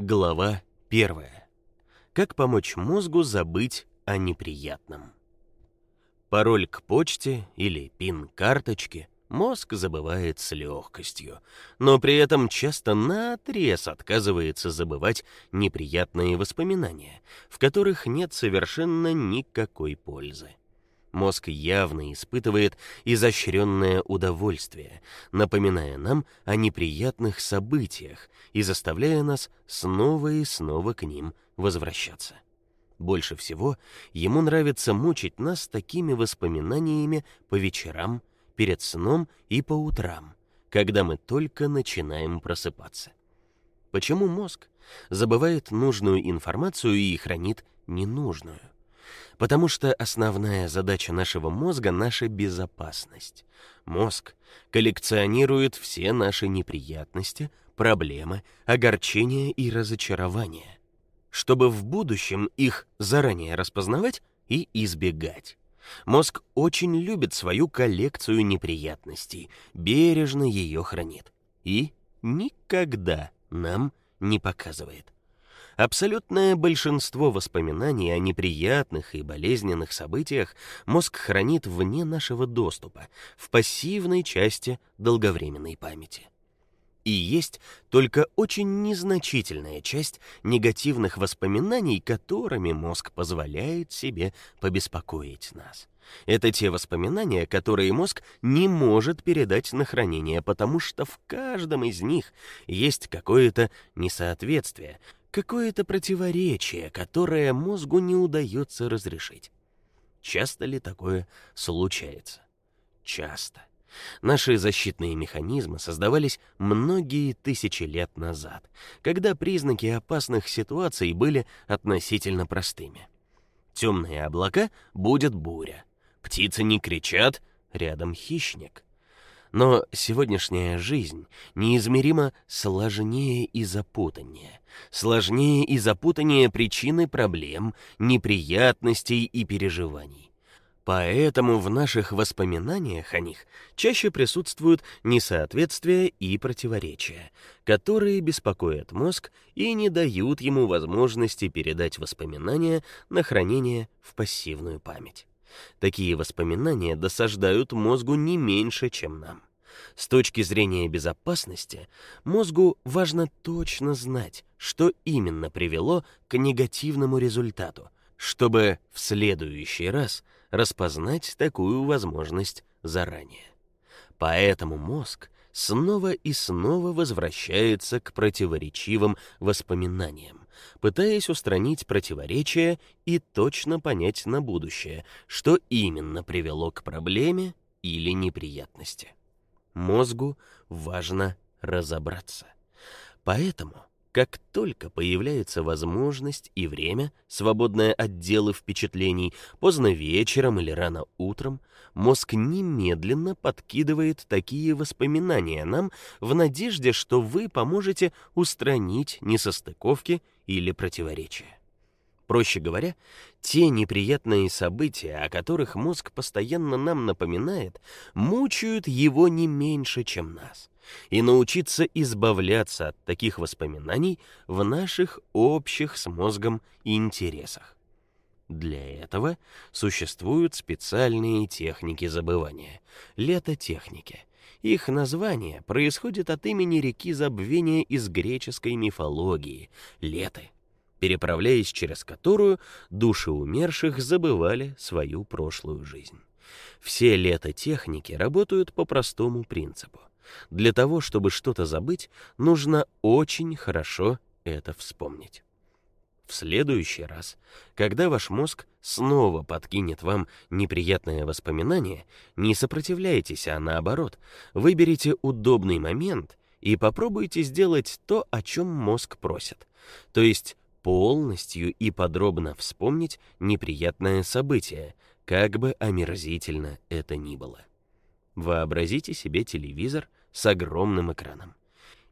Глава 1. Как помочь мозгу забыть о неприятном. Пароль к почте или пин карточки мозг забывает с легкостью, но при этом часто наотрез отказывается забывать неприятные воспоминания, в которых нет совершенно никакой пользы. Мозг явно испытывает изощренное удовольствие, напоминая нам о неприятных событиях и заставляя нас снова и снова к ним возвращаться. Больше всего ему нравится мучить нас такими воспоминаниями по вечерам, перед сном и по утрам, когда мы только начинаем просыпаться. Почему мозг забывает нужную информацию и хранит ненужную? Потому что основная задача нашего мозга наша безопасность. Мозг коллекционирует все наши неприятности, проблемы, огорчения и разочарования, чтобы в будущем их заранее распознавать и избегать. Мозг очень любит свою коллекцию неприятностей, бережно ее хранит и никогда нам не показывает. Абсолютное большинство воспоминаний о неприятных и болезненных событиях мозг хранит вне нашего доступа, в пассивной части долговременной памяти. И есть только очень незначительная часть негативных воспоминаний, которыми мозг позволяет себе побеспокоить нас. Это те воспоминания, которые мозг не может передать на хранение, потому что в каждом из них есть какое-то несоответствие, какое-то противоречие, которое мозгу не удается разрешить. Часто ли такое случается? Часто. Наши защитные механизмы создавались многие тысячи лет назад, когда признаки опасных ситуаций были относительно простыми. Темные облака будет буря. Птицы не кричат, рядом хищник. Но сегодняшняя жизнь неизмеримо сложнее и запутаннее. Сложнее и запутаннее причины проблем, неприятностей и переживаний. Поэтому в наших воспоминаниях о них чаще присутствуют несоответствия и противоречия, которые беспокоят мозг и не дают ему возможности передать воспоминания на хранение в пассивную память. Такие воспоминания досаждают мозгу не меньше, чем нам. С точки зрения безопасности, мозгу важно точно знать, что именно привело к негативному результату, чтобы в следующий раз распознать такую возможность заранее. Поэтому мозг снова и снова возвращается к противоречивым воспоминаниям, пытаясь устранить противоречия и точно понять на будущее, что именно привело к проблеме или неприятности. Мозгу важно разобраться. Поэтому, как только появляется возможность и время, свободное от дел и впечатлений, поздно вечером или рано утром, мозг немедленно подкидывает такие воспоминания нам в надежде, что вы поможете устранить несостыковки или противоречия. Проще говоря, те неприятные события, о которых мозг постоянно нам напоминает, мучают его не меньше, чем нас. И научиться избавляться от таких воспоминаний в наших общих с мозгом интересах. Для этого существуют специальные техники забывания летотехники. Их название происходит от имени реки забвения из греческой мифологии Леты переправляясь через которую души умерших забывали свою прошлую жизнь. Все летотехники работают по простому принципу. Для того, чтобы что-то забыть, нужно очень хорошо это вспомнить. В следующий раз, когда ваш мозг снова подкинет вам неприятное воспоминание, не сопротивляйтесь, а наоборот, выберите удобный момент и попробуйте сделать то, о чем мозг просит. То есть полностью и подробно вспомнить неприятное событие, как бы омерзительно это ни было. Вообразите себе телевизор с огромным экраном.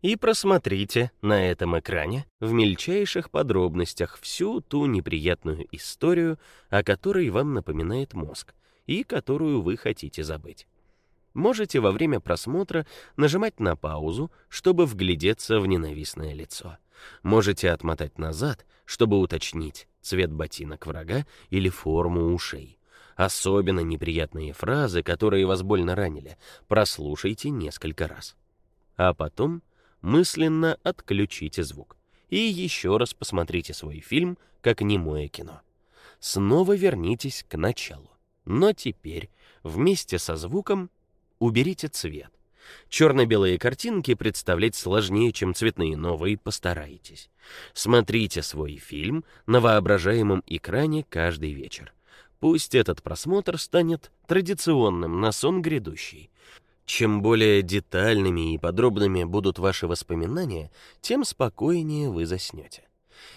И просмотрите на этом экране в мельчайших подробностях всю ту неприятную историю, о которой вам напоминает мозг и которую вы хотите забыть. Можете во время просмотра нажимать на паузу, чтобы вглядеться в ненавистное лицо — Можете отмотать назад, чтобы уточнить цвет ботинок врага или форму ушей. Особенно неприятные фразы, которые вас больно ранили, прослушайте несколько раз. А потом мысленно отключите звук и еще раз посмотрите свой фильм как немое кино. Снова вернитесь к началу. Но теперь вместе со звуком уберите цвет. Черно-белые картинки представлять сложнее, чем цветные, но вы постарайтесь. Смотрите свой фильм на воображаемом экране каждый вечер. Пусть этот просмотр станет традиционным на сон грядущий. Чем более детальными и подробными будут ваши воспоминания, тем спокойнее вы заснете.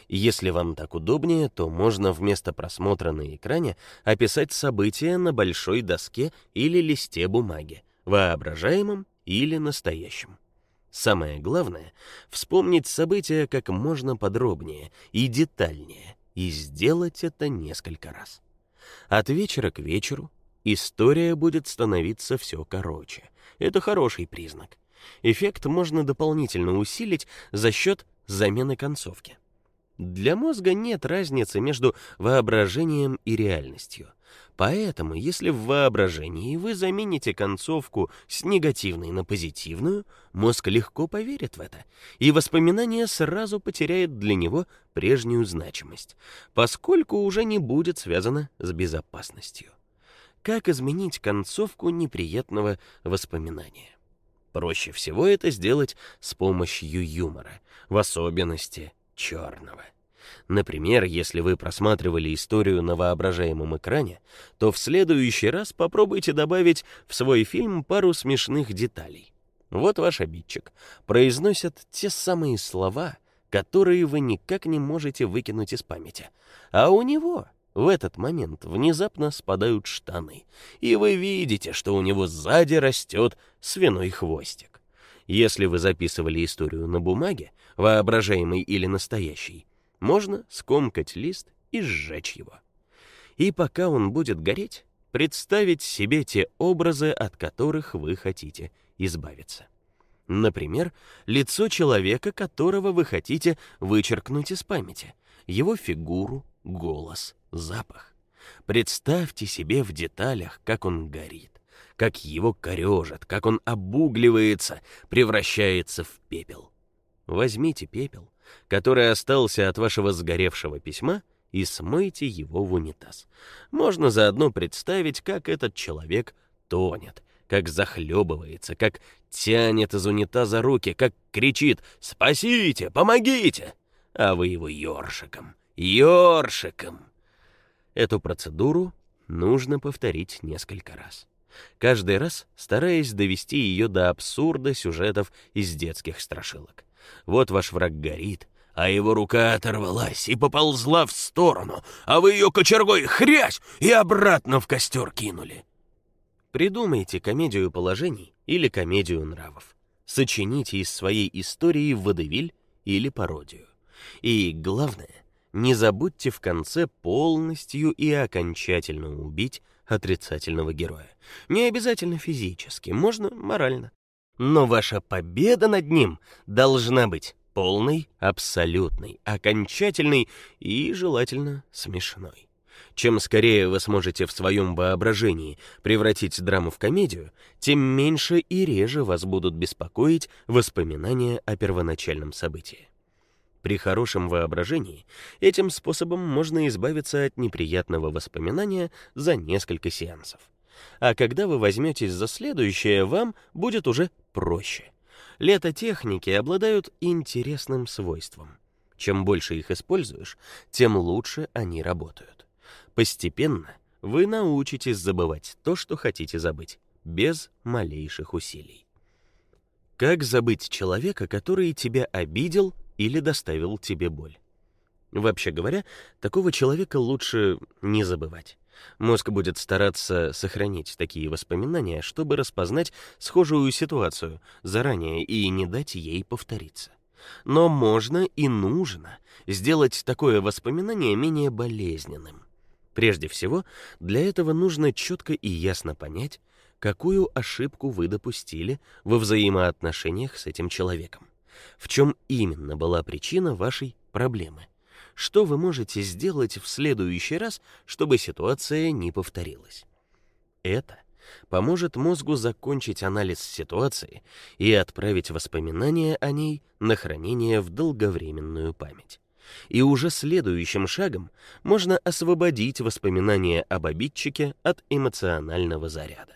Если вам так удобнее, то можно вместо просмотра на экране описать события на большой доске или листе бумаги, воображаемом или настоящем. Самое главное вспомнить события как можно подробнее и детальнее и сделать это несколько раз. От вечера к вечеру история будет становиться все короче. Это хороший признак. Эффект можно дополнительно усилить за счет замены концовки. Для мозга нет разницы между воображением и реальностью. Поэтому, если в воображении вы замените концовку с негативной на позитивную, мозг легко поверит в это, и воспоминание сразу потеряет для него прежнюю значимость, поскольку уже не будет связано с безопасностью. Как изменить концовку неприятного воспоминания? Проще всего это сделать с помощью юмора, в особенности черного. Например, если вы просматривали историю на воображаемом экране, то в следующий раз попробуйте добавить в свой фильм пару смешных деталей. Вот ваш обидчик произносит те самые слова, которые вы никак не можете выкинуть из памяти. А у него в этот момент внезапно спадают штаны, и вы видите, что у него сзади растет свиной хвостик. Если вы записывали историю на бумаге, воображаемой или настоящей, можно скомкать лист и сжечь его. И пока он будет гореть, представить себе те образы, от которых вы хотите избавиться. Например, лицо человека, которого вы хотите вычеркнуть из памяти, его фигуру, голос, запах. Представьте себе в деталях, как он горит, как его корежит, как он обугливается, превращается в пепел. Возьмите пепел, который остался от вашего сгоревшего письма, и смойте его в унитаз. Можно заодно представить, как этот человек тонет, как захлебывается, как тянет из унитаза руки, как кричит «Спасите! Помогите!» А вы его ёршиком, ёршиком. Эту процедуру нужно повторить несколько раз. Каждый раз стараясь довести ее до абсурда сюжетов из детских страшилок. Вот ваш враг горит, а его рука оторвалась и поползла в сторону, а вы ее кочергой хрясь и обратно в костер кинули. Придумайте комедию положений или комедию нравов. Сочините из своей истории водевиль или пародию. И главное, не забудьте в конце полностью и окончательно убить отрицательного героя. Не обязательно физически, можно морально. Но ваша победа над ним должна быть полной, абсолютной, окончательной и желательно смешной. Чем скорее вы сможете в своем воображении превратить драму в комедию, тем меньше и реже вас будут беспокоить воспоминания о первоначальном событии. При хорошем воображении этим способом можно избавиться от неприятного воспоминания за несколько сеансов. А когда вы возьметесь за следующее, вам будет уже проще. Летотехники обладают интересным свойством. Чем больше их используешь, тем лучше они работают. Постепенно вы научитесь забывать то, что хотите забыть, без малейших усилий. Как забыть человека, который тебя обидел или доставил тебе боль? Вообще говоря, такого человека лучше не забывать. Мозг будет стараться сохранить такие воспоминания, чтобы распознать схожую ситуацию заранее и не дать ей повториться. Но можно и нужно сделать такое воспоминание менее болезненным. Прежде всего, для этого нужно четко и ясно понять, какую ошибку вы допустили во взаимоотношениях с этим человеком. В чем именно была причина вашей проблемы? Что вы можете сделать в следующий раз, чтобы ситуация не повторилась? Это поможет мозгу закончить анализ ситуации и отправить воспоминания о ней на хранение в долговременную память. И уже следующим шагом можно освободить воспоминания об обидчике от эмоционального заряда.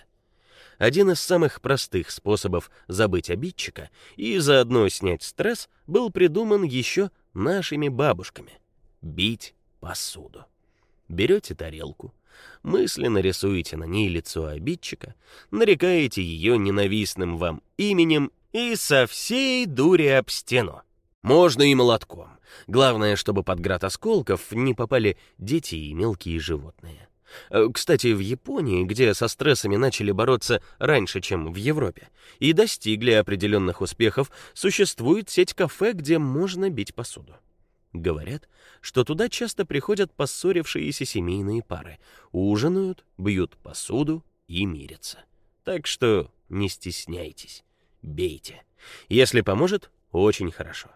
Один из самых простых способов забыть обидчика и заодно снять стресс был придуман еще нашими бабушками бить посуду. Берете тарелку, мысленно рисуете на ней лицо обидчика, нарекаете ее ненавистным вам именем и со всей дури об стену. Можно и молотком. Главное, чтобы под град осколков не попали дети и мелкие животные. Э, кстати, в Японии, где со стрессами начали бороться раньше, чем в Европе, и достигли определенных успехов, существует сеть кафе, где можно бить посуду. Говорят, что туда часто приходят поссорившиеся семейные пары, ужинают, бьют посуду и мирятся. Так что не стесняйтесь, бейте. Если поможет, очень хорошо.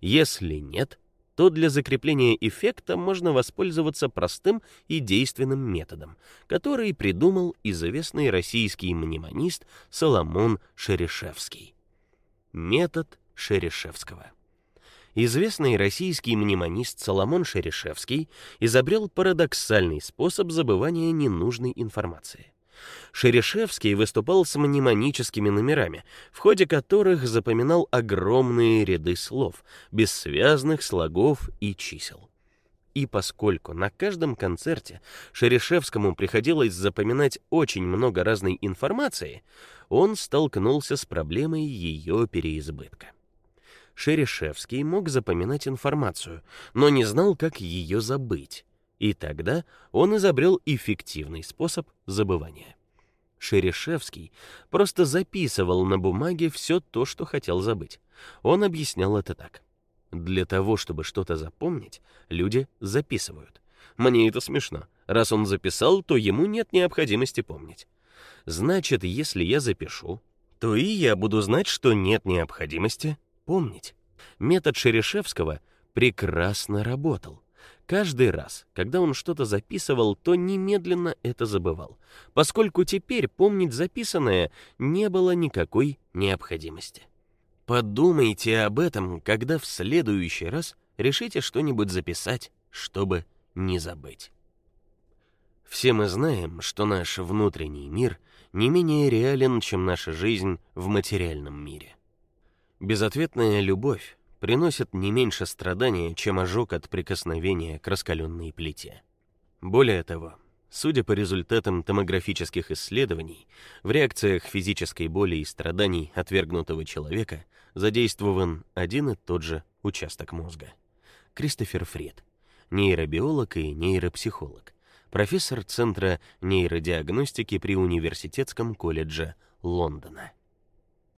Если нет, то для закрепления эффекта можно воспользоваться простым и действенным методом, который придумал известный российский мнемонист Соломон Шерешевский. Метод Шерешевского. Известный российский мнемонист Соломон Шерешевский изобрел парадоксальный способ забывания ненужной информации. Шерешевский выступал с мнемоническими номерами, в ходе которых запоминал огромные ряды слов, бессвязных слогов и чисел. И поскольку на каждом концерте Шерешевскому приходилось запоминать очень много разной информации, он столкнулся с проблемой ее переизбытка. Шерешевский мог запоминать информацию, но не знал, как ее забыть. И тогда он изобрел эффективный способ забывания. Шерешевский просто записывал на бумаге все то, что хотел забыть. Он объяснял это так: для того, чтобы что-то запомнить, люди записывают. Мне это смешно. Раз он записал, то ему нет необходимости помнить. Значит, если я запишу, то и я буду знать, что нет необходимости помнить. Метод Шерешевского прекрасно работал. Каждый раз, когда он что-то записывал, то немедленно это забывал, поскольку теперь помнить записанное не было никакой необходимости. Подумайте об этом, когда в следующий раз решите что-нибудь записать, чтобы не забыть. Все мы знаем, что наш внутренний мир не менее реален, чем наша жизнь в материальном мире. Безответная любовь приносит не меньше страдания, чем ожог от прикосновения к раскаленной плите. Более того, судя по результатам томографических исследований, в реакциях физической боли и страданий отвергнутого человека задействован один и тот же участок мозга. Кристофер Фрид, нейробиолог и нейропсихолог, профессор Центра нейродиагностики при Университетском колледже Лондона.